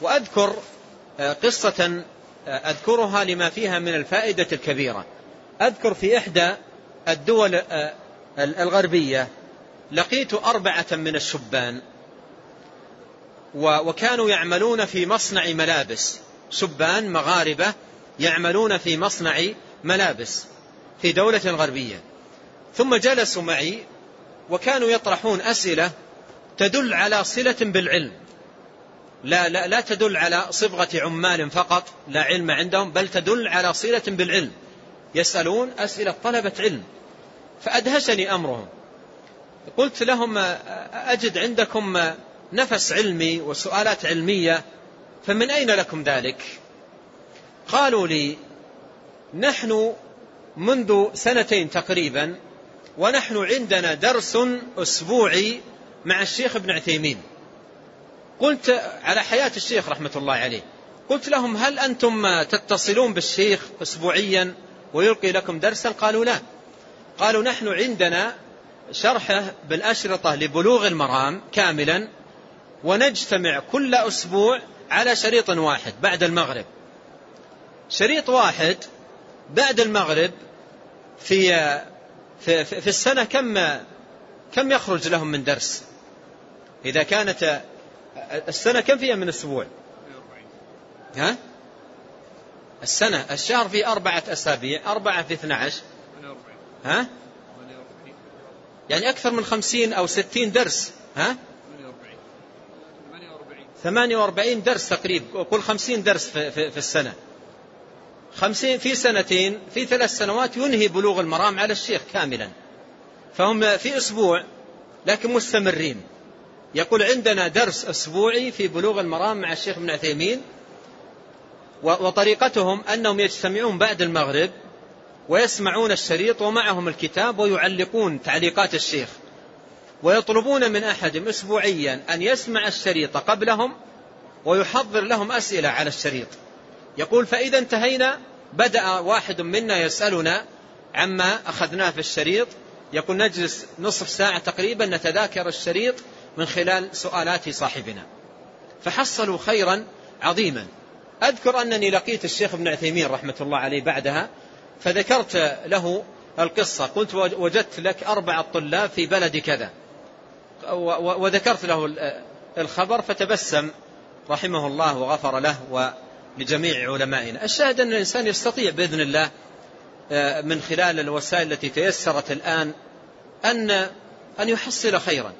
وأذكر قصة أذكرها لما فيها من الفائدة الكبيرة. أذكر في إحدى الدول الغربية لقيت أربعة من الشبان وكانوا يعملون في مصنع ملابس. شبان مغاربة يعملون في مصنع ملابس في دولة غربية ثم جلسوا معي وكانوا يطرحون أسئلة تدل على صلة بالعلم. لا, لا, لا تدل على صبغة عمال فقط لا علم عندهم بل تدل على صلة بالعلم. يسألون أسئلة طلبة علم. فأدهشني أمرهم. قلت لهم أجد عندكم نفس علمي وسؤالات علمية فمن أين لكم ذلك؟ قالوا لي نحن منذ سنتين تقريبا ونحن عندنا درس أسبوعي مع الشيخ ابن عثيمين. قلت على حياة الشيخ رحمة الله عليه قلت لهم هل أنتم تتصلون بالشيخ أسبوعيا ويلقي لكم درسا؟ قالوا لا. قالوا نحن عندنا شرحه بالأشرطة لبلوغ المرام كاملا ونجتمع كل أسبوع على شريط واحد بعد المغرب. شريط واحد بعد المغرب في في, في السنة كم كم يخرج لهم من درس؟ إذا كانت السنة كم فيها من أسبوع ها؟ السنة الشهر في أربعة أسابيع أربعة في اثنى عشر ها؟ يعني أكثر من خمسين أو ستين درس ها؟ ثمانية وأربعين درس تقريبا قل خمسين درس في, في, في السنة. خمسين في سنتين في ثلاث سنوات ينهي بلوغ المرام على الشيخ كاملا. فهم في أسبوع لكن مستمرين. يقول عندنا درس أسبوعي في بلوغ المرام مع الشيخ ابن عثيمين وطريقتهم أنهم يجتمعون بعد المغرب ويسمعون الشريط ومعهم الكتاب ويعلقون تعليقات الشيخ ويطلبون من أحدهم أسبوعيا أن يسمع الشريط قبلهم ويحضر لهم أسئلة على الشريط. يقول فإذا انتهينا بدأ واحد منا يسألنا عما أخذناه في الشريط يقول نجلس نصف ساعة تقريبا نتذاكر الشريط من خلال سؤالات صاحبنا. فحصلوا خيرا عظيما. أذكر أنني لقيت الشيخ ابن عثيمين رحمة الله عليه بعدها فذكرت له القصة. قلت وجدت لك أربعة طلاب في بلد كذا. وذكرت له الخبر فتبسم رحمه الله وغفر له ولجميع علمائنا. الشاهد أن الإنسان يستطيع بإذن الله من خلال الوسائل التي تيسرت الآن أن أن يحصل خيرا.